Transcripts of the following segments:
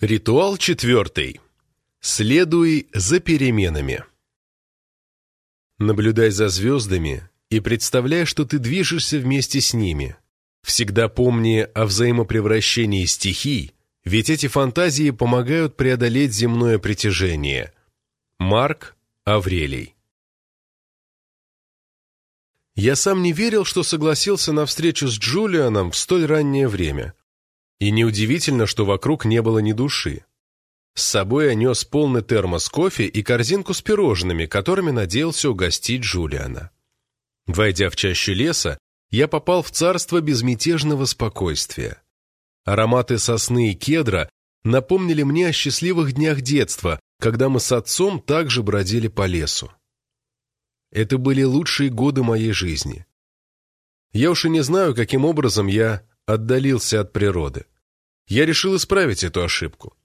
Ритуал четвертый. Следуй за переменами. Наблюдай за звездами и представляй, что ты движешься вместе с ними. Всегда помни о взаимопревращении стихий, ведь эти фантазии помогают преодолеть земное притяжение. Марк Аврелий Я сам не верил, что согласился на встречу с Джулианом в столь раннее время – и неудивительно, что вокруг не было ни души. С собой я нес полный термос кофе и корзинку с пирожными, которыми надеялся угостить Джулиана. Войдя в чащу леса, я попал в царство безмятежного спокойствия. Ароматы сосны и кедра напомнили мне о счастливых днях детства, когда мы с отцом также бродили по лесу. Это были лучшие годы моей жизни. Я уж и не знаю, каким образом я отдалился от природы. Я решил исправить эту ошибку.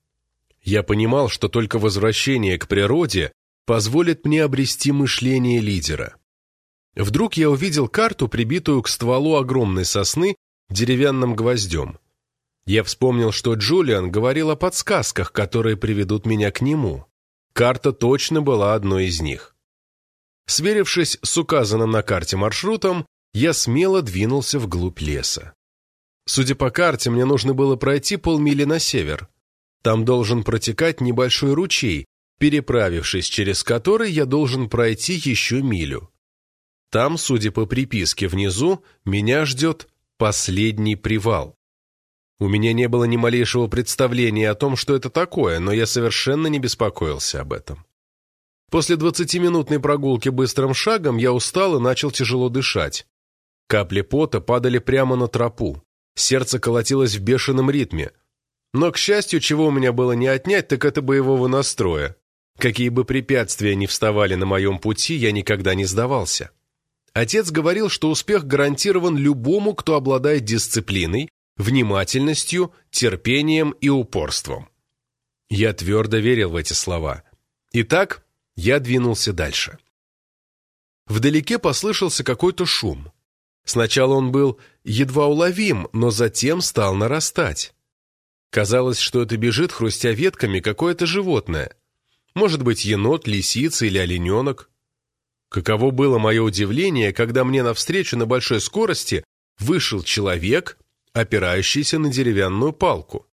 Я понимал, что только возвращение к природе позволит мне обрести мышление лидера. Вдруг я увидел карту, прибитую к стволу огромной сосны деревянным гвоздем. Я вспомнил, что Джулиан говорил о подсказках, которые приведут меня к нему. Карта точно была одной из них. Сверившись с указанным на карте маршрутом, я смело двинулся вглубь леса. Судя по карте, мне нужно было пройти полмили на север. Там должен протекать небольшой ручей, переправившись через который я должен пройти еще милю. Там, судя по приписке внизу, меня ждет последний привал. У меня не было ни малейшего представления о том, что это такое, но я совершенно не беспокоился об этом. После двадцатиминутной прогулки быстрым шагом я устал и начал тяжело дышать. Капли пота падали прямо на тропу. Сердце колотилось в бешеном ритме. Но, к счастью, чего у меня было не отнять, так это боевого настроя. Какие бы препятствия ни вставали на моем пути, я никогда не сдавался. Отец говорил, что успех гарантирован любому, кто обладает дисциплиной, внимательностью, терпением и упорством. Я твердо верил в эти слова. Итак, я двинулся дальше. Вдалеке послышался какой-то шум. Сначала он был едва уловим, но затем стал нарастать. Казалось, что это бежит, хрустя ветками, какое-то животное. Может быть, енот, лисица или олененок. Каково было мое удивление, когда мне навстречу на большой скорости вышел человек, опирающийся на деревянную палку.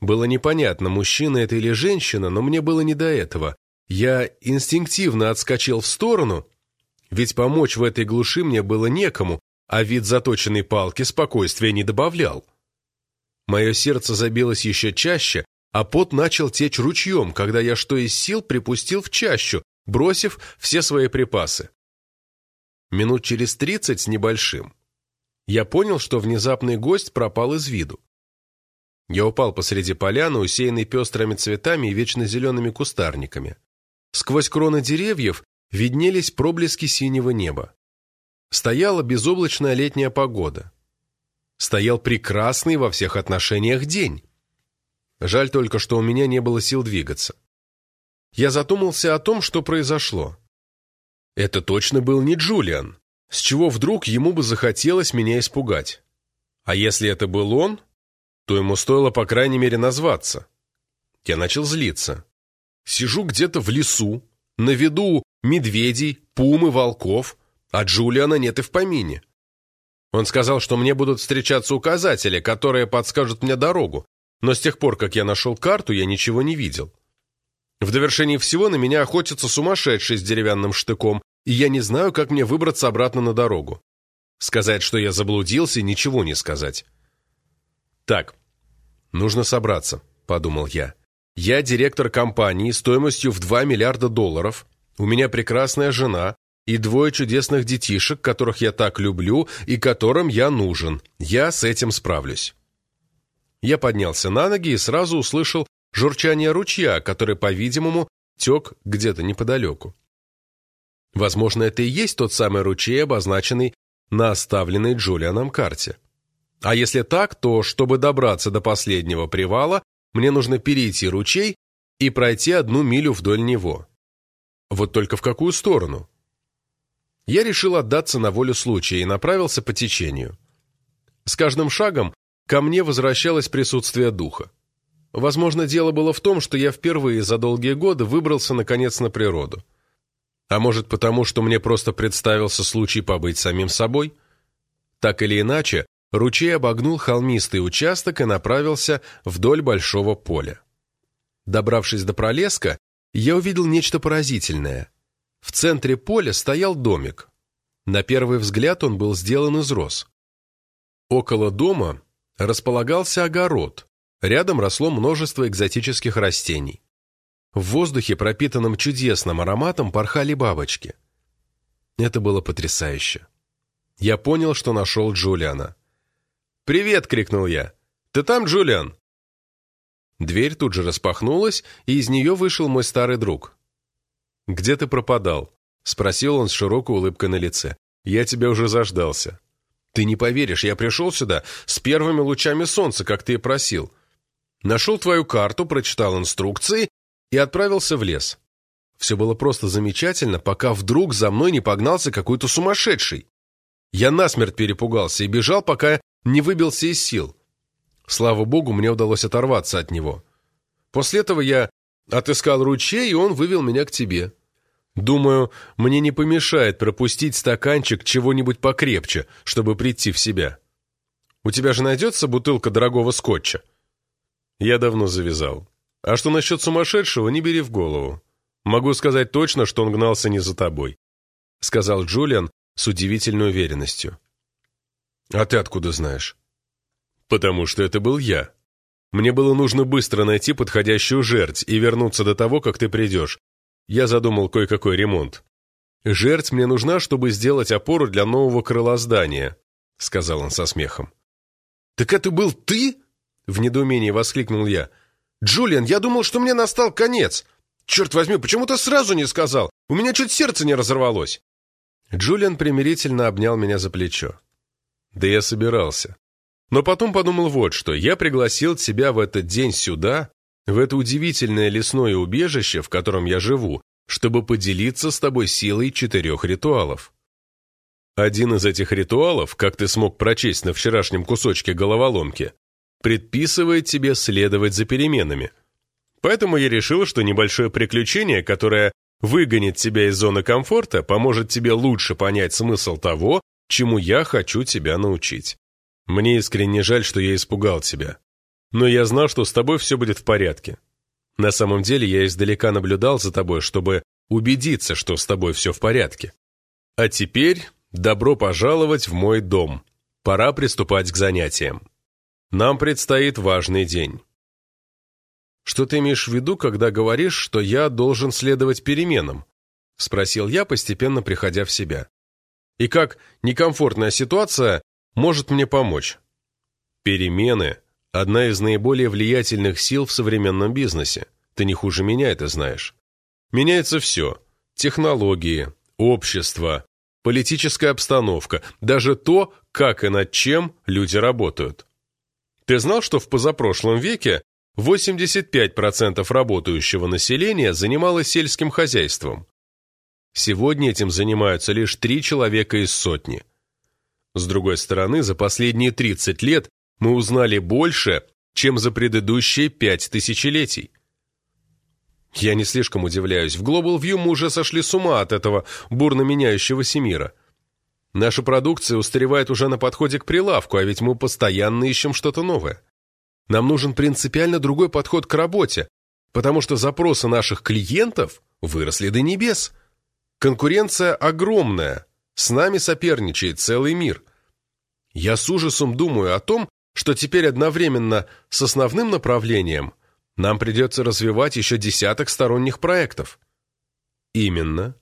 Было непонятно, мужчина это или женщина, но мне было не до этого. Я инстинктивно отскочил в сторону ведь помочь в этой глуши мне было некому, а вид заточенной палки спокойствия не добавлял. Мое сердце забилось еще чаще, а пот начал течь ручьем, когда я что из сил припустил в чащу, бросив все свои припасы. Минут через тридцать с небольшим. Я понял, что внезапный гость пропал из виду. Я упал посреди поляны, усеянной пестрыми цветами и вечно зелеными кустарниками. Сквозь кроны деревьев виднелись проблески синего неба. Стояла безоблачная летняя погода. Стоял прекрасный во всех отношениях день. Жаль только, что у меня не было сил двигаться. Я задумался о том, что произошло. Это точно был не Джулиан. С чего вдруг ему бы захотелось меня испугать? А если это был он, то ему стоило, по крайней мере, назваться. Я начал злиться. Сижу где-то в лесу, на виду медведей, пумы, волков, а Джулиана нет и в помине. Он сказал, что мне будут встречаться указатели, которые подскажут мне дорогу, но с тех пор, как я нашел карту, я ничего не видел. В довершении всего на меня охотится сумасшедший с деревянным штыком, и я не знаю, как мне выбраться обратно на дорогу. Сказать, что я заблудился, ничего не сказать. Так, нужно собраться, подумал я. Я директор компании стоимостью в 2 миллиарда долларов, у меня прекрасная жена и двое чудесных детишек, которых я так люблю и которым я нужен. Я с этим справлюсь. Я поднялся на ноги и сразу услышал журчание ручья, который, по-видимому, тек где-то неподалеку. Возможно, это и есть тот самый ручей, обозначенный на оставленной Джулианом карте. А если так, то, чтобы добраться до последнего привала, мне нужно перейти ручей и пройти одну милю вдоль него. Вот только в какую сторону? Я решил отдаться на волю случая и направился по течению. С каждым шагом ко мне возвращалось присутствие духа. Возможно, дело было в том, что я впервые за долгие годы выбрался, наконец, на природу. А может, потому, что мне просто представился случай побыть самим собой? Так или иначе, ручей обогнул холмистый участок и направился вдоль большого поля. Добравшись до пролеска, я увидел нечто поразительное. В центре поля стоял домик. На первый взгляд он был сделан из роз. Около дома располагался огород. Рядом росло множество экзотических растений. В воздухе, пропитанном чудесным ароматом, порхали бабочки. Это было потрясающе. Я понял, что нашел Джулиана. «Привет!» — крикнул я. «Ты там, Джулиан?» Дверь тут же распахнулась, и из нее вышел мой старый друг. «Где ты пропадал?» — спросил он с широкой улыбкой на лице. «Я тебя уже заждался». «Ты не поверишь, я пришел сюда с первыми лучами солнца, как ты и просил. Нашел твою карту, прочитал инструкции и отправился в лес. Все было просто замечательно, пока вдруг за мной не погнался какой-то сумасшедший. Я насмерть перепугался и бежал, пока не выбился из сил. Слава богу, мне удалось оторваться от него. После этого я отыскал ручей, и он вывел меня к тебе. Думаю, мне не помешает пропустить стаканчик чего-нибудь покрепче, чтобы прийти в себя. У тебя же найдется бутылка дорогого скотча? Я давно завязал. А что насчет сумасшедшего, не бери в голову. Могу сказать точно, что он гнался не за тобой», — сказал Джулиан с удивительной уверенностью. «А ты откуда знаешь?» «Потому что это был я. Мне было нужно быстро найти подходящую жерть и вернуться до того, как ты придешь. Я задумал кое-какой ремонт. Жерть мне нужна, чтобы сделать опору для нового крыла здания», — сказал он со смехом. «Так это был ты?» — в недоумении воскликнул я. «Джулиан, я думал, что мне настал конец. Черт возьми, почему ты сразу не сказал? У меня чуть сердце не разорвалось». Джулиан примирительно обнял меня за плечо. «Да я собирался. Но потом подумал вот что. Я пригласил тебя в этот день сюда, в это удивительное лесное убежище, в котором я живу, чтобы поделиться с тобой силой четырех ритуалов. Один из этих ритуалов, как ты смог прочесть на вчерашнем кусочке головоломки, предписывает тебе следовать за переменами. Поэтому я решил, что небольшое приключение, которое выгонит тебя из зоны комфорта, поможет тебе лучше понять смысл того, чему я хочу тебя научить. Мне искренне жаль, что я испугал тебя. Но я знал, что с тобой все будет в порядке. На самом деле я издалека наблюдал за тобой, чтобы убедиться, что с тобой все в порядке. А теперь добро пожаловать в мой дом. Пора приступать к занятиям. Нам предстоит важный день. Что ты имеешь в виду, когда говоришь, что я должен следовать переменам? Спросил я, постепенно приходя в себя. И как некомфортная ситуация может мне помочь? Перемены – одна из наиболее влиятельных сил в современном бизнесе. Ты не хуже меня это знаешь. Меняется все – технологии, общество, политическая обстановка, даже то, как и над чем люди работают. Ты знал, что в позапрошлом веке 85% работающего населения занималось сельским хозяйством? Сегодня этим занимаются лишь три человека из сотни. С другой стороны, за последние 30 лет мы узнали больше, чем за предыдущие пять тысячелетий. Я не слишком удивляюсь. В Global View мы уже сошли с ума от этого бурно меняющегося мира. Наша продукция устаревает уже на подходе к прилавку, а ведь мы постоянно ищем что-то новое. Нам нужен принципиально другой подход к работе, потому что запросы наших клиентов выросли до небес. Конкуренция огромная, с нами соперничает целый мир. Я с ужасом думаю о том, что теперь одновременно с основным направлением нам придется развивать еще десяток сторонних проектов. Именно.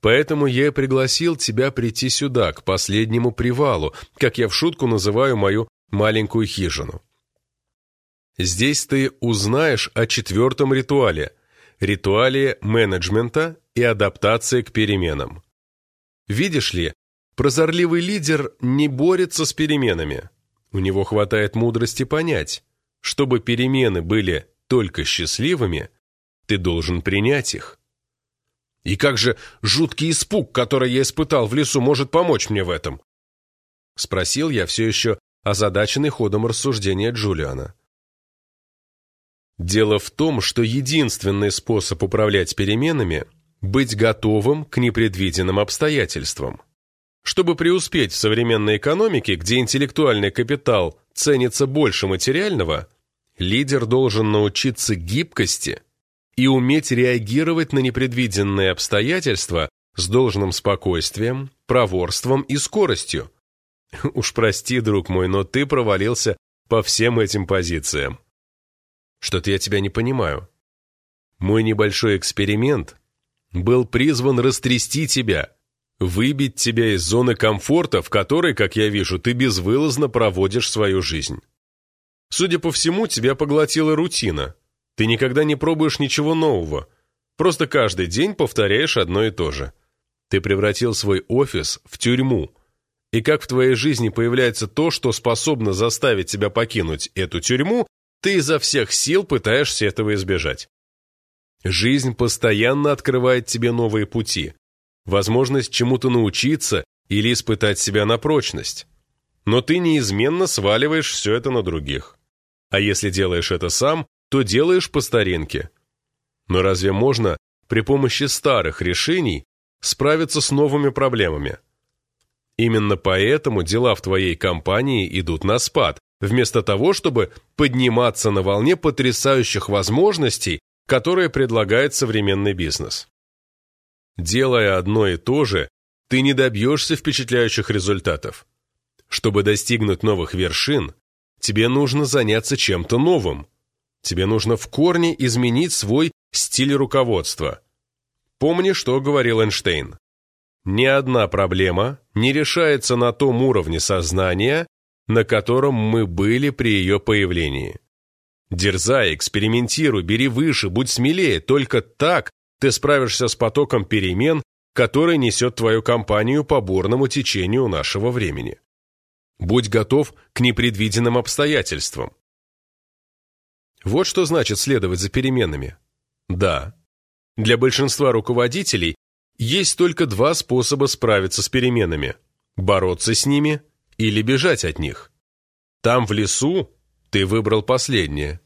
Поэтому я пригласил тебя прийти сюда, к последнему привалу, как я в шутку называю мою маленькую хижину. Здесь ты узнаешь о четвертом ритуале – ритуале менеджмента и адаптации к переменам. Видишь ли, прозорливый лидер не борется с переменами. У него хватает мудрости понять, чтобы перемены были только счастливыми, ты должен принять их. И как же жуткий испуг, который я испытал в лесу, может помочь мне в этом? Спросил я все еще озадаченный ходом рассуждения Джулиана. Дело в том, что единственный способ управлять переменами – быть готовым к непредвиденным обстоятельствам. Чтобы преуспеть в современной экономике, где интеллектуальный капитал ценится больше материального, лидер должен научиться гибкости и уметь реагировать на непредвиденные обстоятельства с должным спокойствием, проворством и скоростью. Уж прости, друг мой, но ты провалился по всем этим позициям. Что-то я тебя не понимаю. Мой небольшой эксперимент был призван растрясти тебя, выбить тебя из зоны комфорта, в которой, как я вижу, ты безвылазно проводишь свою жизнь. Судя по всему, тебя поглотила рутина. Ты никогда не пробуешь ничего нового. Просто каждый день повторяешь одно и то же. Ты превратил свой офис в тюрьму. И как в твоей жизни появляется то, что способно заставить тебя покинуть эту тюрьму, ты изо всех сил пытаешься этого избежать. Жизнь постоянно открывает тебе новые пути, возможность чему-то научиться или испытать себя на прочность. Но ты неизменно сваливаешь все это на других. А если делаешь это сам, то делаешь по старинке. Но разве можно при помощи старых решений справиться с новыми проблемами? Именно поэтому дела в твоей компании идут на спад, вместо того, чтобы подниматься на волне потрясающих возможностей, которые предлагает современный бизнес. Делая одно и то же, ты не добьешься впечатляющих результатов. Чтобы достигнуть новых вершин, тебе нужно заняться чем-то новым. Тебе нужно в корне изменить свой стиль руководства. Помни, что говорил Эйнштейн. Ни одна проблема не решается на том уровне сознания, на котором мы были при ее появлении. Дерзай, экспериментируй, бери выше, будь смелее, только так ты справишься с потоком перемен, который несет твою компанию по бурному течению нашего времени. Будь готов к непредвиденным обстоятельствам. Вот что значит следовать за переменами. Да, для большинства руководителей есть только два способа справиться с переменами – бороться с ними или бежать от них. Там, в лесу, ты выбрал последнее.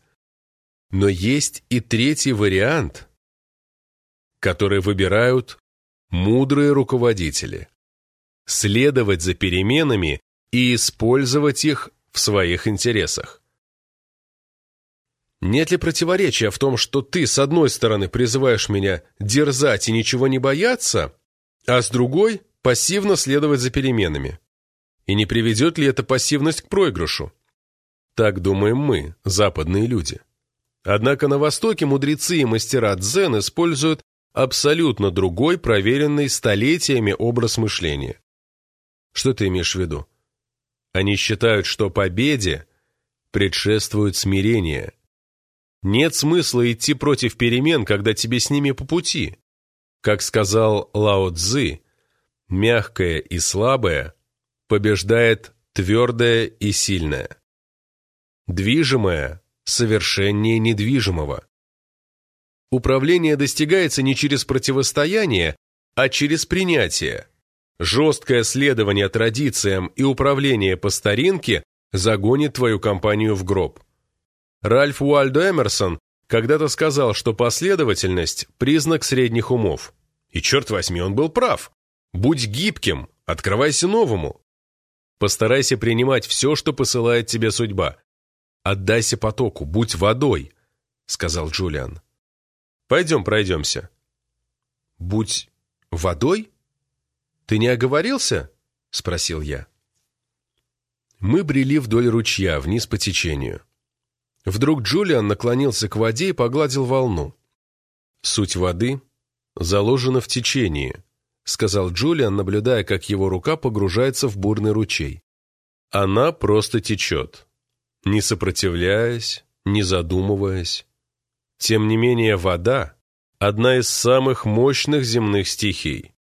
Но есть и третий вариант, который выбирают мудрые руководители. Следовать за переменами и использовать их в своих интересах. Нет ли противоречия в том, что ты, с одной стороны, призываешь меня дерзать и ничего не бояться, а с другой – пассивно следовать за переменами? И не приведет ли эта пассивность к проигрышу? Так думаем мы, западные люди. Однако на Востоке мудрецы и мастера дзен используют абсолютно другой, проверенный столетиями образ мышления. Что ты имеешь в виду? Они считают, что победе предшествует смирение. Нет смысла идти против перемен, когда тебе с ними по пути. Как сказал Лао Цзы, мягкое и слабое побеждает твердое и сильное. Движимое совершеннее недвижимого. Управление достигается не через противостояние, а через принятие. Жесткое следование традициям и управление по старинке загонит твою компанию в гроб. Ральф Уальдо Эмерсон когда-то сказал, что последовательность – признак средних умов. И черт возьми, он был прав. Будь гибким, открывайся новому. Постарайся принимать все, что посылает тебе судьба. Отдайся потоку, будь водой, сказал Джулиан. Пойдем пройдемся. Будь водой? Ты не оговорился? Спросил я. Мы брели вдоль ручья, вниз по течению. Вдруг Джулиан наклонился к воде и погладил волну. Суть воды заложена в течении, сказал Джулиан, наблюдая, как его рука погружается в бурный ручей. Она просто течет, не сопротивляясь, не задумываясь. Тем не менее, вода – одна из самых мощных земных стихий.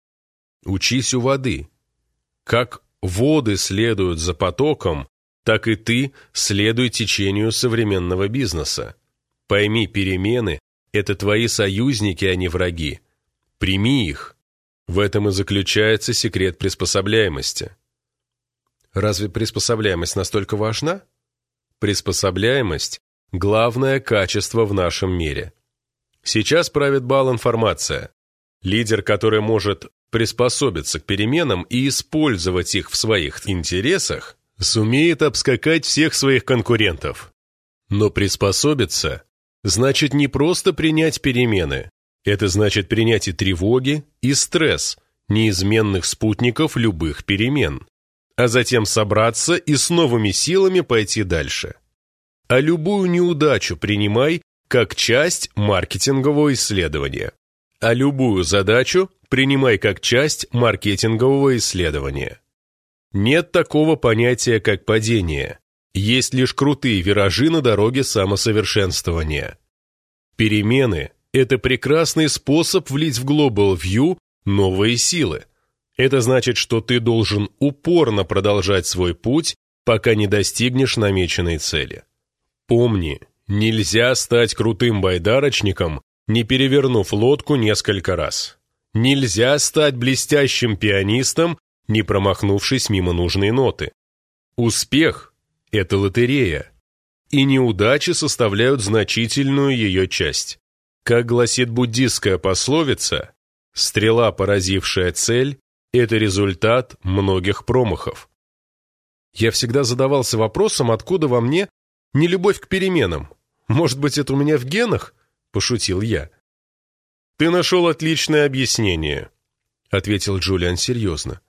Учись у воды. Как воды следуют за потоком, так и ты следуй течению современного бизнеса. Пойми, перемены – это твои союзники, а не враги. Прими их. В этом и заключается секрет приспособляемости. Разве приспособляемость настолько важна? Приспособляемость – главное качество в нашем мире. Сейчас правит бал информация. Лидер, который может приспособиться к переменам и использовать их в своих интересах, сумеет обскакать всех своих конкурентов. Но приспособиться значит не просто принять перемены, это значит принять и тревоги, и стресс, неизменных спутников любых перемен, а затем собраться и с новыми силами пойти дальше. А любую неудачу принимай как часть маркетингового исследования, а любую задачу принимай как часть маркетингового исследования. Нет такого понятия, как падение. Есть лишь крутые виражи на дороге самосовершенствования. Перемены – это прекрасный способ влить в Global View новые силы. Это значит, что ты должен упорно продолжать свой путь, пока не достигнешь намеченной цели. Помни, нельзя стать крутым байдарочником, не перевернув лодку несколько раз. Нельзя стать блестящим пианистом, не промахнувшись мимо нужной ноты. Успех – это лотерея, и неудачи составляют значительную ее часть. Как гласит буддистская пословица, стрела, поразившая цель, это результат многих промахов. Я всегда задавался вопросом, откуда во мне нелюбовь к переменам. Может быть, это у меня в генах? Пошутил я. Ты нашел отличное объяснение, ответил Джулиан серьезно.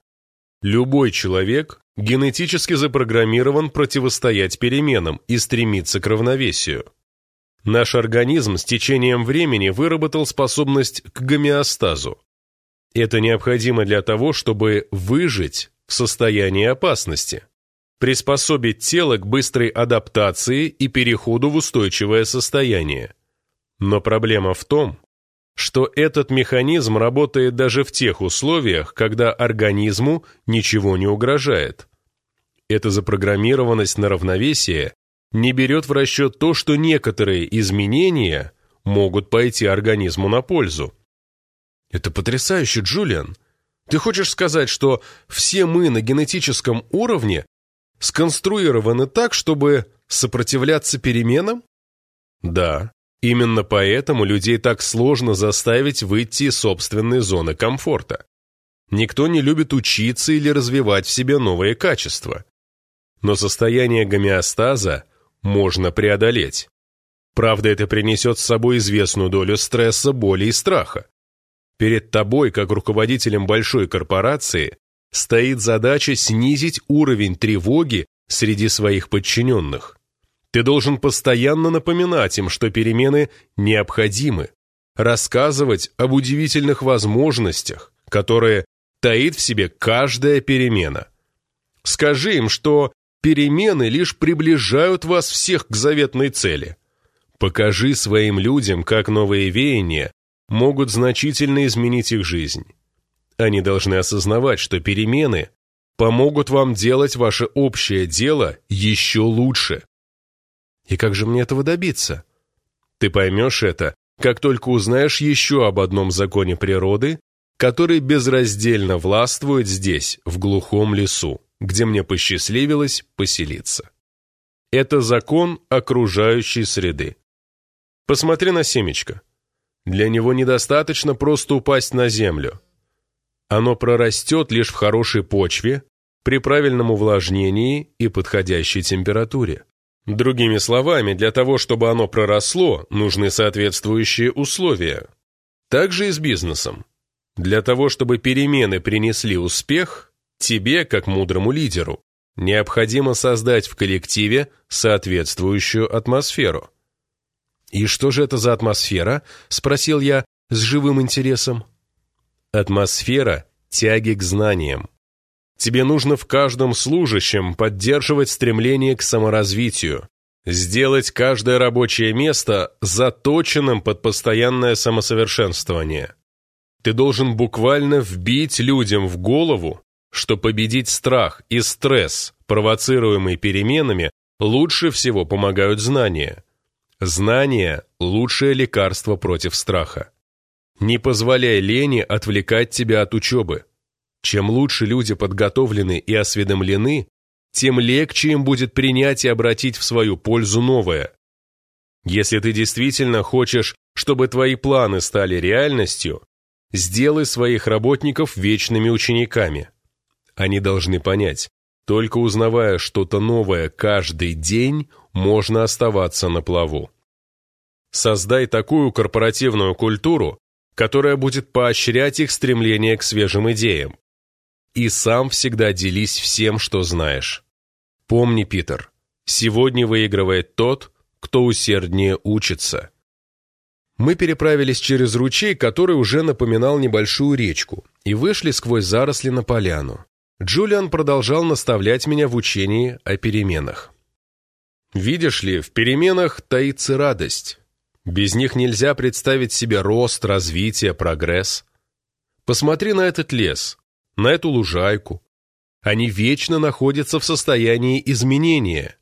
Любой человек генетически запрограммирован противостоять переменам и стремиться к равновесию. Наш организм с течением времени выработал способность к гомеостазу. Это необходимо для того, чтобы выжить в состоянии опасности, приспособить тело к быстрой адаптации и переходу в устойчивое состояние. Но проблема в том, что этот механизм работает даже в тех условиях, когда организму ничего не угрожает. Эта запрограммированность на равновесие не берет в расчет то, что некоторые изменения могут пойти организму на пользу. Это потрясающе, Джулиан. Ты хочешь сказать, что все мы на генетическом уровне сконструированы так, чтобы сопротивляться переменам? Да, Именно поэтому людей так сложно заставить выйти из собственной зоны комфорта. Никто не любит учиться или развивать в себе новые качества. Но состояние гомеостаза можно преодолеть. Правда, это принесет с собой известную долю стресса, боли и страха. Перед тобой, как руководителем большой корпорации, стоит задача снизить уровень тревоги среди своих подчиненных. Ты должен постоянно напоминать им, что перемены необходимы, рассказывать об удивительных возможностях, которые таит в себе каждая перемена. Скажи им, что перемены лишь приближают вас всех к заветной цели. Покажи своим людям, как новые веяния могут значительно изменить их жизнь. Они должны осознавать, что перемены помогут вам делать ваше общее дело еще лучше. И как же мне этого добиться? Ты поймешь это, как только узнаешь еще об одном законе природы, который безраздельно властвует здесь, в глухом лесу, где мне посчастливилось поселиться. Это закон окружающей среды. Посмотри на семечко. Для него недостаточно просто упасть на землю. Оно прорастет лишь в хорошей почве, при правильном увлажнении и подходящей температуре. Другими словами, для того, чтобы оно проросло, нужны соответствующие условия. Так же и с бизнесом. Для того, чтобы перемены принесли успех, тебе, как мудрому лидеру, необходимо создать в коллективе соответствующую атмосферу. «И что же это за атмосфера?» – спросил я с живым интересом. «Атмосфера тяги к знаниям. Тебе нужно в каждом служащем поддерживать стремление к саморазвитию, сделать каждое рабочее место заточенным под постоянное самосовершенствование. Ты должен буквально вбить людям в голову, что победить страх и стресс, провоцируемый переменами, лучше всего помогают знания. Знания – лучшее лекарство против страха. Не позволяй лени отвлекать тебя от учебы. Чем лучше люди подготовлены и осведомлены, тем легче им будет принять и обратить в свою пользу новое. Если ты действительно хочешь, чтобы твои планы стали реальностью, сделай своих работников вечными учениками. Они должны понять, только узнавая что-то новое каждый день, можно оставаться на плаву. Создай такую корпоративную культуру, которая будет поощрять их стремление к свежим идеям. И сам всегда делись всем, что знаешь. Помни, Питер, сегодня выигрывает тот, кто усерднее учится. Мы переправились через ручей, который уже напоминал небольшую речку, и вышли сквозь заросли на поляну. Джулиан продолжал наставлять меня в учении о переменах. Видишь ли, в переменах таится радость. Без них нельзя представить себе рост, развитие, прогресс. Посмотри на этот лес, на эту лужайку. Они вечно находятся в состоянии изменения.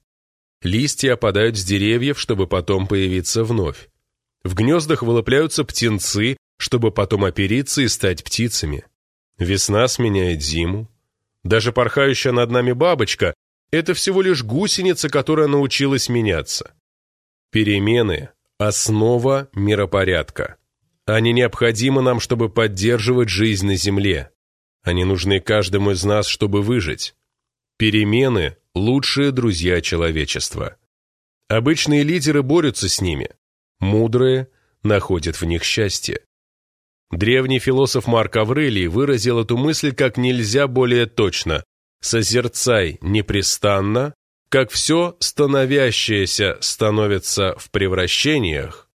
Листья опадают с деревьев, чтобы потом появиться вновь. В гнездах вылупляются птенцы, чтобы потом опериться и стать птицами. Весна сменяет зиму. Даже порхающая над нами бабочка – это всего лишь гусеница, которая научилась меняться. Перемены – основа миропорядка. Они необходимы нам, чтобы поддерживать жизнь на Земле. Они нужны каждому из нас, чтобы выжить. Перемены – лучшие друзья человечества. Обычные лидеры борются с ними. Мудрые находят в них счастье. Древний философ Марк Аврелий выразил эту мысль как нельзя более точно. «Созерцай непрестанно, как все становящееся становится в превращениях,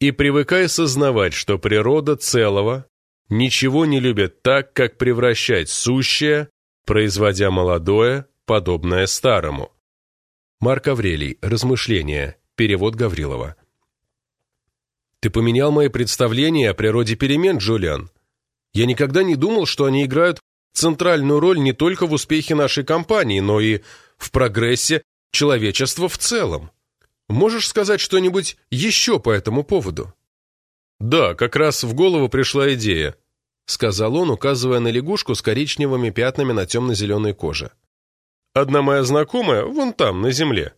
и привыкай сознавать, что природа целого ничего не любит так, как превращать сущее, производя молодое, подобное старому». Марк Аврелий. Размышления. Перевод Гаврилова. Ты поменял мои представления о природе перемен, Джулиан. Я никогда не думал, что они играют центральную роль не только в успехе нашей компании, но и в прогрессе человечества в целом. Можешь сказать что-нибудь еще по этому поводу?» «Да, как раз в голову пришла идея», — сказал он, указывая на лягушку с коричневыми пятнами на темно-зеленой коже. «Одна моя знакомая вон там, на земле.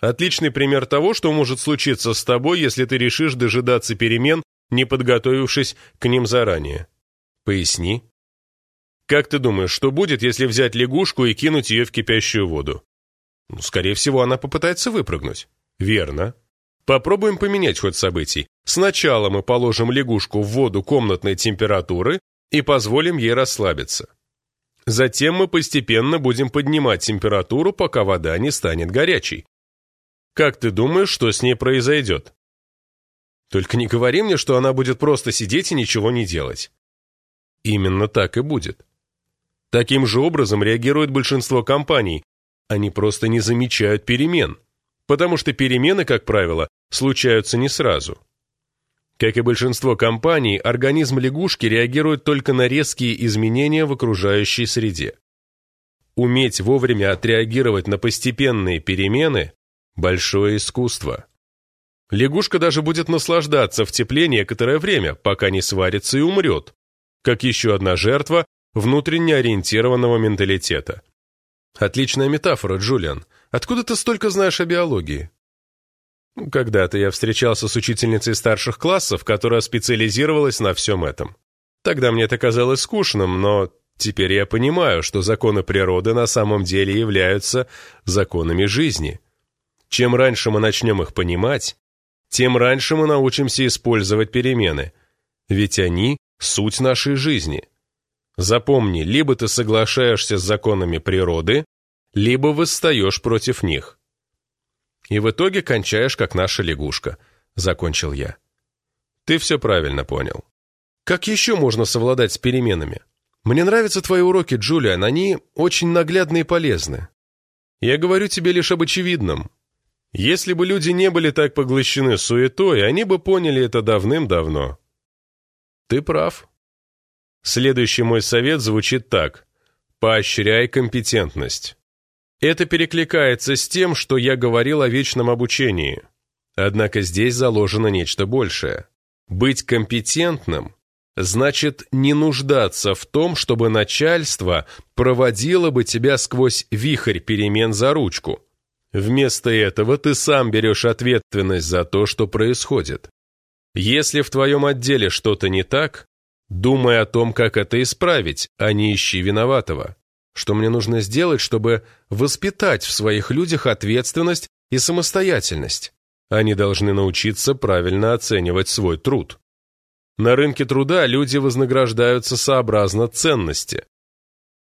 Отличный пример того, что может случиться с тобой, если ты решишь дожидаться перемен, не подготовившись к ним заранее. Поясни. Как ты думаешь, что будет, если взять лягушку и кинуть ее в кипящую воду? Ну, скорее всего, она попытается выпрыгнуть. Верно. Попробуем поменять ход событий. Сначала мы положим лягушку в воду комнатной температуры и позволим ей расслабиться. Затем мы постепенно будем поднимать температуру, пока вода не станет горячей. Как ты думаешь, что с ней произойдет? Только не говори мне, что она будет просто сидеть и ничего не делать. Именно так и будет. Таким же образом реагирует большинство компаний. Они просто не замечают перемен, потому что перемены, как правило, случаются не сразу. Как и большинство компаний, организм лягушки реагирует только на резкие изменения в окружающей среде. Уметь вовремя отреагировать на постепенные перемены Большое искусство. Лягушка даже будет наслаждаться в тепле некоторое время, пока не сварится и умрет, как еще одна жертва внутренне ориентированного менталитета. Отличная метафора, Джулиан. Откуда ты столько знаешь о биологии? Когда-то я встречался с учительницей старших классов, которая специализировалась на всем этом. Тогда мне это казалось скучным, но теперь я понимаю, что законы природы на самом деле являются законами жизни. Чем раньше мы начнем их понимать, тем раньше мы научимся использовать перемены, ведь они – суть нашей жизни. Запомни, либо ты соглашаешься с законами природы, либо восстаешь против них. И в итоге кончаешь, как наша лягушка, закончил я. Ты все правильно понял. Как еще можно совладать с переменами? Мне нравятся твои уроки, Джулиан, они очень наглядны и полезны. Я говорю тебе лишь об очевидном. Если бы люди не были так поглощены суетой, они бы поняли это давным-давно. Ты прав. Следующий мой совет звучит так. Поощряй компетентность. Это перекликается с тем, что я говорил о вечном обучении. Однако здесь заложено нечто большее. Быть компетентным значит не нуждаться в том, чтобы начальство проводило бы тебя сквозь вихрь перемен за ручку. Вместо этого ты сам берешь ответственность за то, что происходит. Если в твоем отделе что-то не так, думай о том, как это исправить, а не ищи виноватого. Что мне нужно сделать, чтобы воспитать в своих людях ответственность и самостоятельность? Они должны научиться правильно оценивать свой труд. На рынке труда люди вознаграждаются сообразно ценности.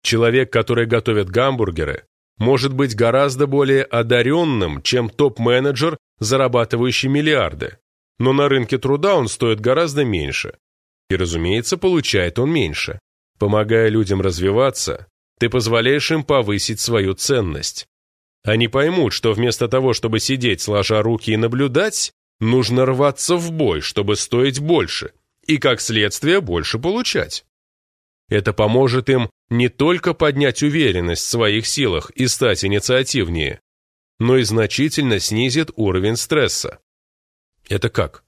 Человек, который готовит гамбургеры, может быть гораздо более одаренным, чем топ-менеджер, зарабатывающий миллиарды. Но на рынке труда он стоит гораздо меньше. И, разумеется, получает он меньше. Помогая людям развиваться, ты позволяешь им повысить свою ценность. Они поймут, что вместо того, чтобы сидеть сложа руки и наблюдать, нужно рваться в бой, чтобы стоить больше, и, как следствие, больше получать. Это поможет им не только поднять уверенность в своих силах и стать инициативнее, но и значительно снизит уровень стресса. Это как?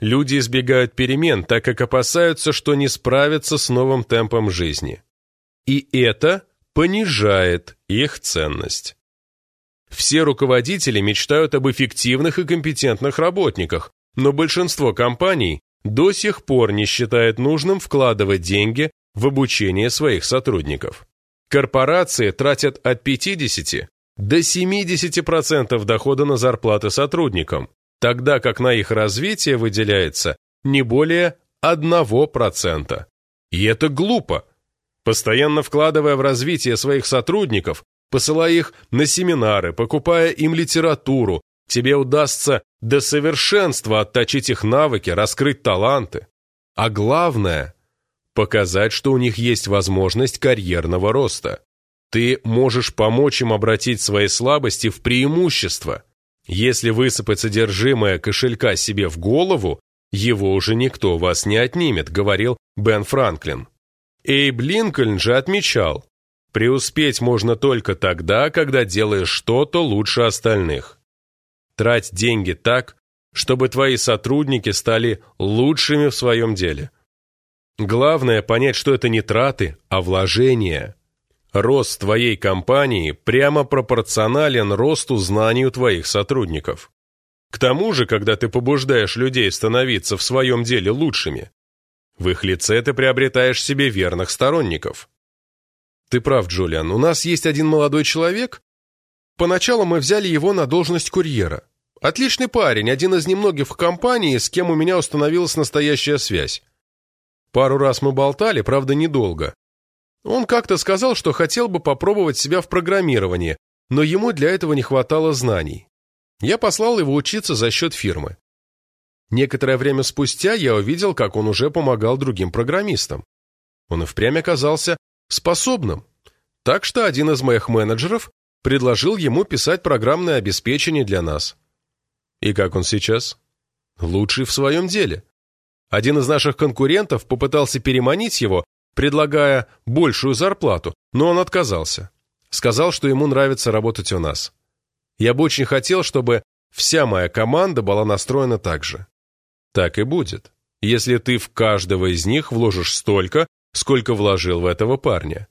Люди избегают перемен, так как опасаются, что не справятся с новым темпом жизни. И это понижает их ценность. Все руководители мечтают об эффективных и компетентных работниках, но большинство компаний до сих пор не считает нужным вкладывать деньги в обучение своих сотрудников. Корпорации тратят от 50 до 70% дохода на зарплаты сотрудникам, тогда как на их развитие выделяется не более 1%. И это глупо. Постоянно вкладывая в развитие своих сотрудников, посылая их на семинары, покупая им литературу, тебе удастся до совершенства отточить их навыки, раскрыть таланты. А главное – показать, что у них есть возможность карьерного роста. Ты можешь помочь им обратить свои слабости в преимущество. Если высыпать содержимое кошелька себе в голову, его уже никто вас не отнимет, говорил Бен Франклин. Эйб Линкольн же отмечал, преуспеть можно только тогда, когда делаешь что-то лучше остальных. Трать деньги так, чтобы твои сотрудники стали лучшими в своем деле. Главное понять, что это не траты, а вложения. Рост твоей компании прямо пропорционален росту знаний у твоих сотрудников. К тому же, когда ты побуждаешь людей становиться в своем деле лучшими, в их лице ты приобретаешь себе верных сторонников. Ты прав, Джулиан, у нас есть один молодой человек. Поначалу мы взяли его на должность курьера. Отличный парень, один из немногих в компании, с кем у меня установилась настоящая связь. Пару раз мы болтали, правда, недолго. Он как-то сказал, что хотел бы попробовать себя в программировании, но ему для этого не хватало знаний. Я послал его учиться за счет фирмы. Некоторое время спустя я увидел, как он уже помогал другим программистам. Он и впрямь оказался способным. Так что один из моих менеджеров предложил ему писать программное обеспечение для нас. И как он сейчас? Лучший в своем деле. Один из наших конкурентов попытался переманить его, предлагая большую зарплату, но он отказался. Сказал, что ему нравится работать у нас. Я бы очень хотел, чтобы вся моя команда была настроена так же. Так и будет, если ты в каждого из них вложишь столько, сколько вложил в этого парня.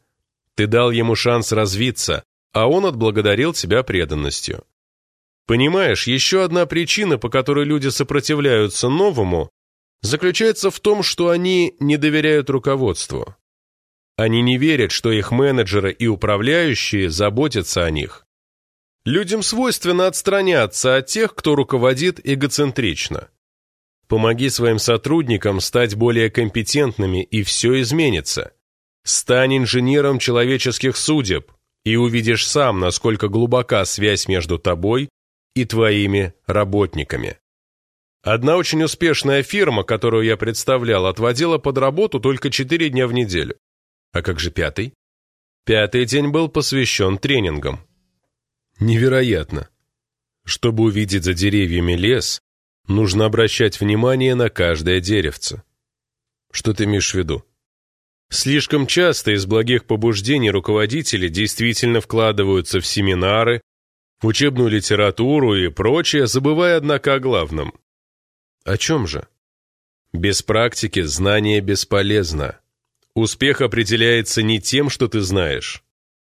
Ты дал ему шанс развиться, а он отблагодарил тебя преданностью. Понимаешь, еще одна причина, по которой люди сопротивляются новому, заключается в том, что они не доверяют руководству. Они не верят, что их менеджеры и управляющие заботятся о них. Людям свойственно отстраняться от тех, кто руководит эгоцентрично. Помоги своим сотрудникам стать более компетентными, и все изменится. Стань инженером человеческих судеб, и увидишь сам, насколько глубока связь между тобой и твоими работниками. Одна очень успешная фирма, которую я представлял, отводила под работу только 4 дня в неделю. А как же пятый? Пятый день был посвящен тренингам. Невероятно. Чтобы увидеть за деревьями лес, Нужно обращать внимание на каждое деревце. Что ты имеешь в виду? Слишком часто из благих побуждений руководители действительно вкладываются в семинары, в учебную литературу и прочее, забывая, однако, о главном. О чем же? Без практики знание бесполезно. Успех определяется не тем, что ты знаешь,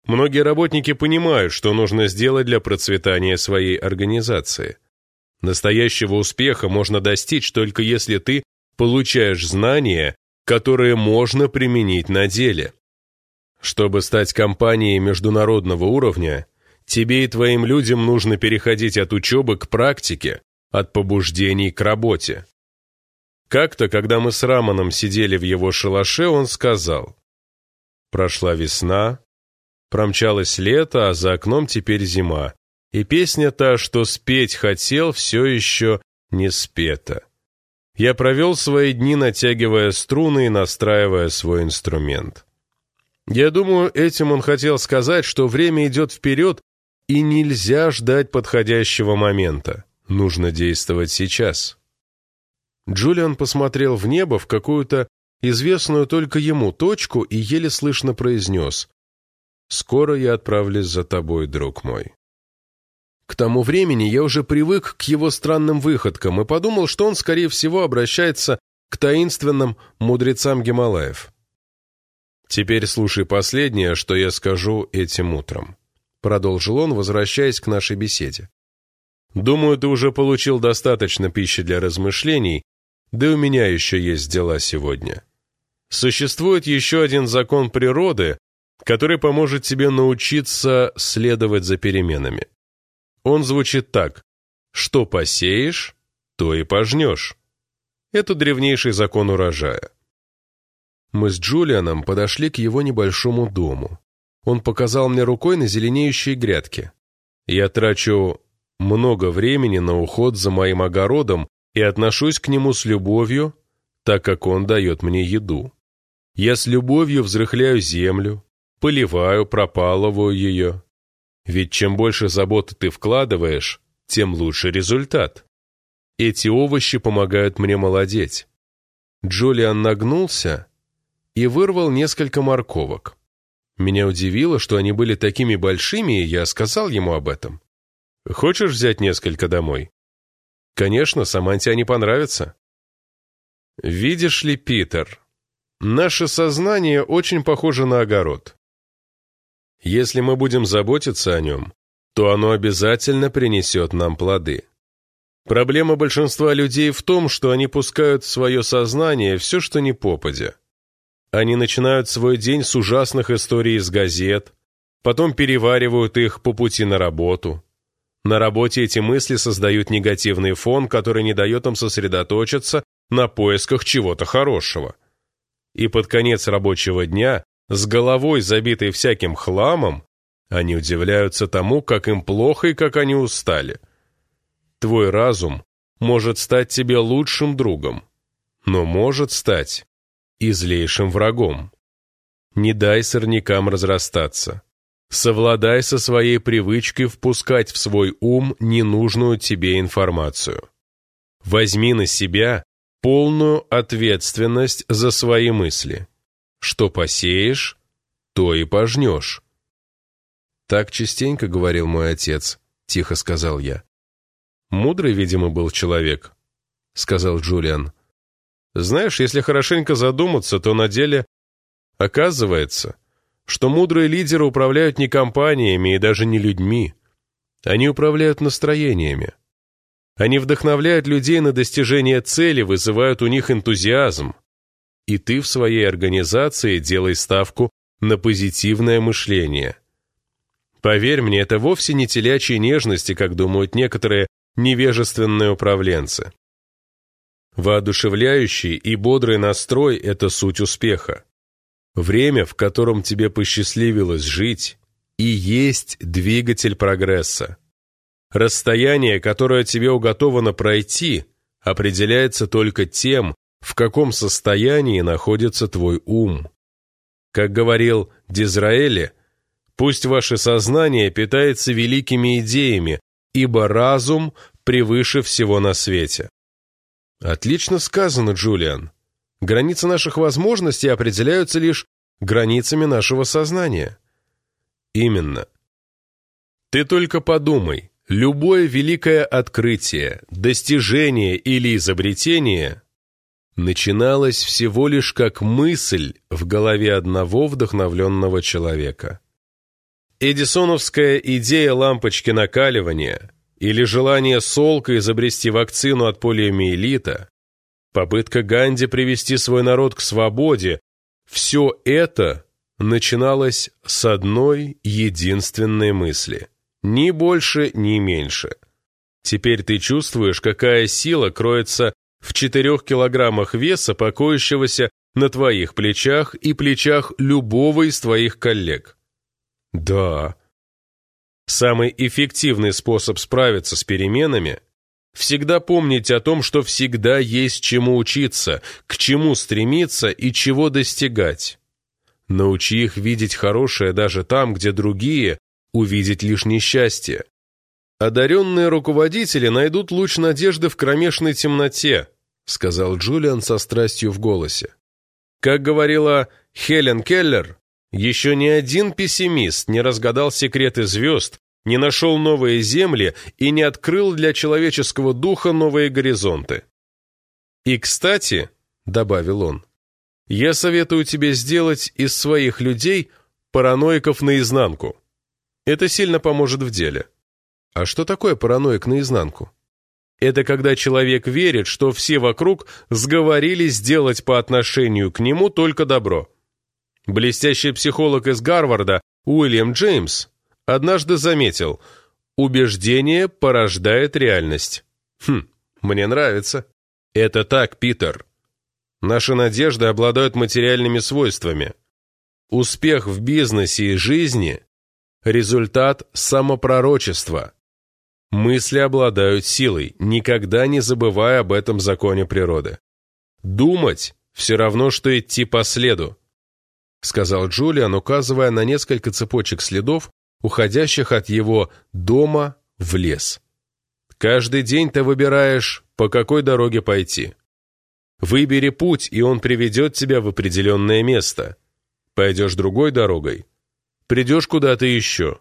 Многие работники понимают, что нужно сделать для процветания своей организации. Настоящего успеха можно достичь только если ты получаешь знания, которые можно применить на деле. Чтобы стать компанией международного уровня, тебе и твоим людям нужно переходить от учебы к практике, от побуждений к работе. Как-то, когда мы с Раманом сидели в его шалаше, он сказал, «Прошла весна, промчалось лето, а за окном теперь зима, и песня та, что спеть хотел, все еще не спета. Я провел свои дни, натягивая струны и настраивая свой инструмент. Я думаю, этим он хотел сказать, что время идет вперед, и нельзя ждать подходящего момента. Нужно действовать сейчас. Джулиан посмотрел в небо в какую-то известную только ему точку и еле слышно произнес «Скоро я отправлюсь за тобой, друг мой». К тому времени я уже привык к его странным выходкам и подумал, что он, скорее всего, обращается к таинственным мудрецам Гималаев. «Теперь слушай последнее, что я скажу этим утром», продолжил он, возвращаясь к нашей беседе. «Думаю, ты уже получил достаточно пищи для размышлений, да у меня еще есть дела сегодня. Существует еще один закон природы, который поможет тебе научиться следовать за переменами. Он звучит так «Что посеешь, то и пожнешь». Это древнейший закон урожая. Мы с Джулианом подошли к его небольшому дому. Он показал мне рукой на зеленеющие грядки. Я трачу много времени на уход за моим огородом и отношусь к нему с любовью, так как он дает мне еду. Я с любовью взрыхляю землю, поливаю, пропалываю ее. Ведь чем больше заботы ты вкладываешь, тем лучше результат. Эти овощи помогают мне молодеть. Джулиан нагнулся и вырвал несколько морковок. Меня удивило, что они были такими большими, и я сказал ему об этом. «Хочешь взять несколько домой?» Конечно, Саманте они понравятся. Видишь ли, Питер, наше сознание очень похоже на огород. Если мы будем заботиться о нем, то оно обязательно принесет нам плоды. Проблема большинства людей в том, что они пускают в свое сознание все, что не попадя. Они начинают свой день с ужасных историй из газет, потом переваривают их по пути на работу, на работе эти мысли создают негативный фон, который не дает им сосредоточиться на поисках чего-то хорошего. И под конец рабочего дня, с головой забитой всяким хламом, они удивляются тому, как им плохо и как они устали. Твой разум может стать тебе лучшим другом, но может стать и злейшим врагом. Не дай сорнякам разрастаться. Совладай со своей привычкой впускать в свой ум ненужную тебе информацию. Возьми на себя полную ответственность за свои мысли. Что посеешь, то и пожнешь. Так частенько говорил мой отец, тихо сказал я. Мудрый, видимо, был человек, сказал Джулиан. Знаешь, если хорошенько задуматься, то на деле оказывается, что мудрые лидеры управляют не компаниями и даже не людьми. Они управляют настроениями. Они вдохновляют людей на достижение цели, вызывают у них энтузиазм. И ты в своей организации делай ставку на позитивное мышление. Поверь мне, это вовсе не телячьи нежности, как думают некоторые невежественные управленцы. Воодушевляющий и бодрый настрой – это суть успеха. Время, в котором тебе посчастливилось жить, и есть двигатель прогресса. Расстояние, которое тебе уготовано пройти, определяется только тем, в каком состоянии находится твой ум. Как говорил Дизраэли, пусть ваше сознание питается великими идеями, ибо разум превыше всего на свете. Отлично сказано, Джулиан. Границы наших возможностей определяются лишь границами нашего сознания. Именно. Ты только подумай, любое великое открытие, достижение или изобретение начиналось всего лишь как мысль в голове одного вдохновленного человека. Эдисоновская идея лампочки накаливания или желание Солка изобрести вакцину от полиомиелита, попытка Ганди привести свой народ к свободе, все это начиналось с одной единственной мысли. Ни больше, ни меньше. Теперь ты чувствуешь, какая сила кроется в четырех килограммах веса, покоящегося на твоих плечах и плечах любого из твоих коллег. Да. Самый эффективный способ справиться с переменами – всегда помнить о том, что всегда есть чему учиться, к чему стремиться и чего достигать. Научи их видеть хорошее даже там, где другие увидеть лишь несчастье. Одаренные руководители найдут луч надежды в кромешной темноте, сказал Джулиан со страстью в голосе. Как говорила Хелен Келлер, еще ни один пессимист не разгадал секреты звезд, не нашел новые земли и не открыл для человеческого духа новые горизонты. «И, кстати», — добавил он, — «я советую тебе сделать из своих людей параноиков наизнанку. Это сильно поможет в деле». А что такое параноик наизнанку? Это когда человек верит, что все вокруг сговорились сделать по отношению к нему только добро. Блестящий психолог из Гарварда Уильям Джеймс однажды заметил, убеждение порождает реальность. Хм, мне нравится. Это так, Питер. Наши надежды обладают материальными свойствами. Успех в бизнесе и жизни – результат самопророчества. Мысли обладают силой, никогда не забывая об этом законе природы. Думать – все равно, что идти по следу, сказал Джулиан, указывая на несколько цепочек следов, уходящих от его дома в лес. Каждый день ты выбираешь, по какой дороге пойти. Выбери путь, и он приведет тебя в определенное место. Пойдешь другой дорогой, придешь куда-то еще.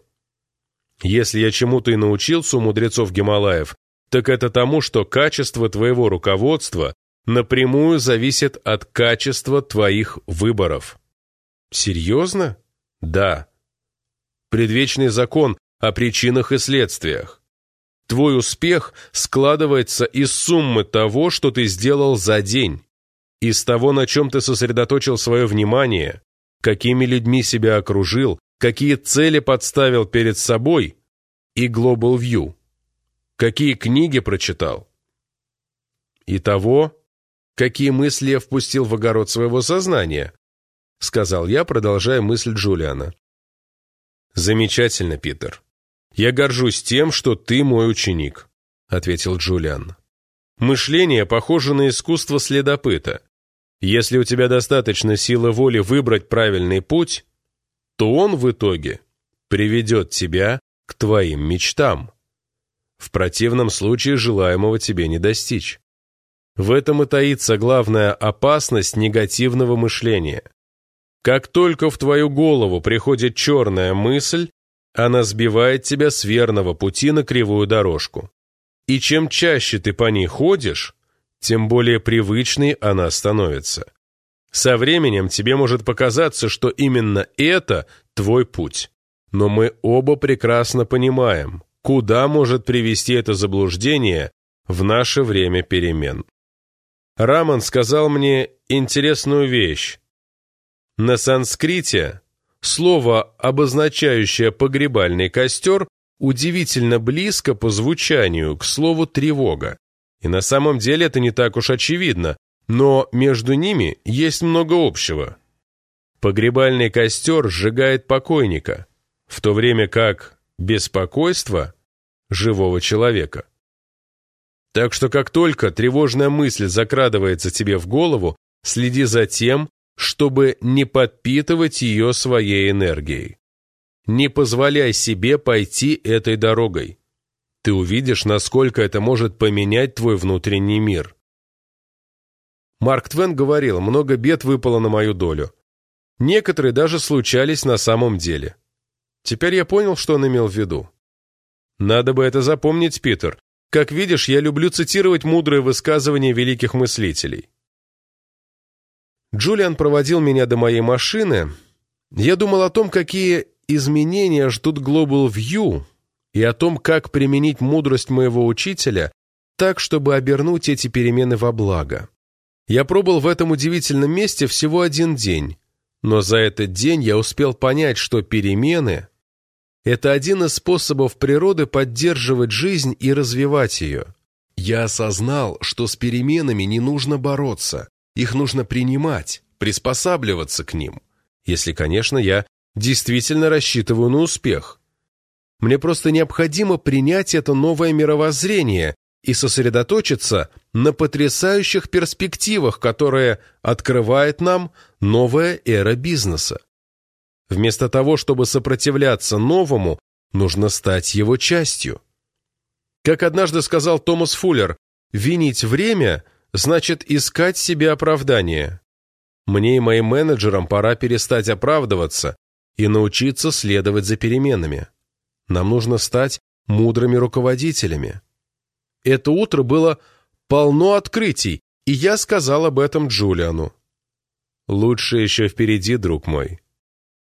Если я чему-то и научился у мудрецов Гималаев, так это тому, что качество твоего руководства напрямую зависит от качества твоих выборов. Серьезно? Да. Предвечный закон о причинах и следствиях. Твой успех складывается из суммы того, что ты сделал за день, из того, на чем ты сосредоточил свое внимание, какими людьми себя окружил, какие цели подставил перед собой и Global View, какие книги прочитал, и того, какие мысли я впустил в огород своего сознания, сказал я, продолжая мысль Джулиана. «Замечательно, Питер. Я горжусь тем, что ты мой ученик», — ответил Джулиан. «Мышление похоже на искусство следопыта. Если у тебя достаточно силы воли выбрать правильный путь, то он в итоге приведет тебя к твоим мечтам. В противном случае желаемого тебе не достичь. В этом и таится главная опасность негативного мышления. Как только в твою голову приходит черная мысль, она сбивает тебя с верного пути на кривую дорожку. И чем чаще ты по ней ходишь, тем более привычной она становится. Со временем тебе может показаться, что именно это твой путь. Но мы оба прекрасно понимаем, куда может привести это заблуждение в наше время перемен. Раман сказал мне интересную вещь. На санскрите слово, обозначающее погребальный костер, удивительно близко по звучанию к слову «тревога». И на самом деле это не так уж очевидно, но между ними есть много общего. Погребальный костер сжигает покойника, в то время как беспокойство живого человека. Так что как только тревожная мысль закрадывается тебе в голову, следи за тем, чтобы не подпитывать ее своей энергией. Не позволяй себе пойти этой дорогой. Ты увидишь, насколько это может поменять твой внутренний мир. Марк Твен говорил, много бед выпало на мою долю. Некоторые даже случались на самом деле. Теперь я понял, что он имел в виду. Надо бы это запомнить, Питер. Как видишь, я люблю цитировать мудрые высказывания великих мыслителей. Джулиан проводил меня до моей машины. Я думал о том, какие изменения ждут Global View и о том, как применить мудрость моего учителя так, чтобы обернуть эти перемены во благо. Я пробыл в этом удивительном месте всего один день, но за этот день я успел понять, что перемены – это один из способов природы поддерживать жизнь и развивать ее. Я осознал, что с переменами не нужно бороться, их нужно принимать, приспосабливаться к ним, если, конечно, я действительно рассчитываю на успех. Мне просто необходимо принять это новое мировоззрение и сосредоточиться на потрясающих перспективах, которые открывает нам новая эра бизнеса. Вместо того, чтобы сопротивляться новому, нужно стать его частью. Как однажды сказал Томас Фуллер, «Винить время значит искать себе оправдание». Мне и моим менеджерам пора перестать оправдываться и научиться следовать за переменами. Нам нужно стать мудрыми руководителями. Это утро было полно открытий, и я сказал об этом Джулиану. Лучше еще впереди, друг мой.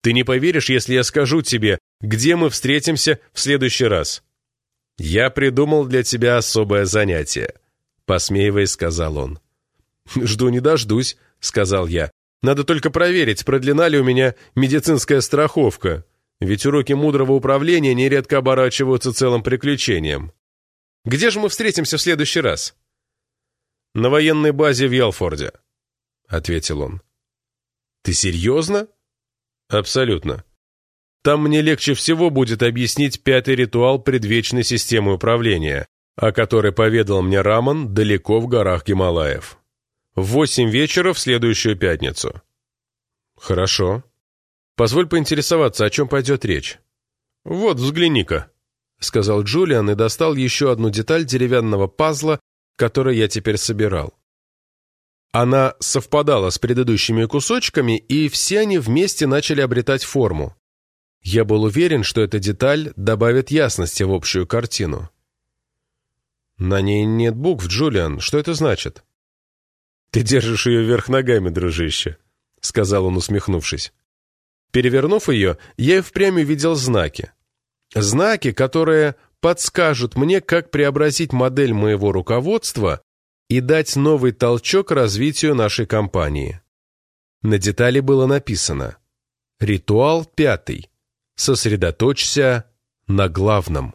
Ты не поверишь, если я скажу тебе, где мы встретимся в следующий раз. Я придумал для тебя особое занятие, посмеиваясь, сказал он. Жду не дождусь, сказал я. Надо только проверить, продлена ли у меня медицинская страховка, ведь уроки мудрого управления нередко оборачиваются целым приключением. Где же мы встретимся в следующий раз? На военной базе в Ялфорде, ответил он. Ты серьезно? Абсолютно. Там мне легче всего будет объяснить пятый ритуал предвечной системы управления, о которой поведал мне Раман далеко в горах Гималаев. В восемь вечера в следующую пятницу. Хорошо. Позволь поинтересоваться, о чем пойдет речь. Вот, взгляни-ка, сказал Джулиан и достал еще одну деталь деревянного пазла, который я теперь собирал. Она совпадала с предыдущими кусочками, и все они вместе начали обретать форму. Я был уверен, что эта деталь добавит ясности в общую картину. «На ней нет букв, Джулиан. Что это значит?» «Ты держишь ее вверх ногами, дружище», — сказал он, усмехнувшись. Перевернув ее, я и впрямь увидел знаки. Знаки, которые подскажут мне, как преобразить модель моего руководства и дать новый толчок развитию нашей компании. На детали было написано «Ритуал пятый. Сосредоточься на главном».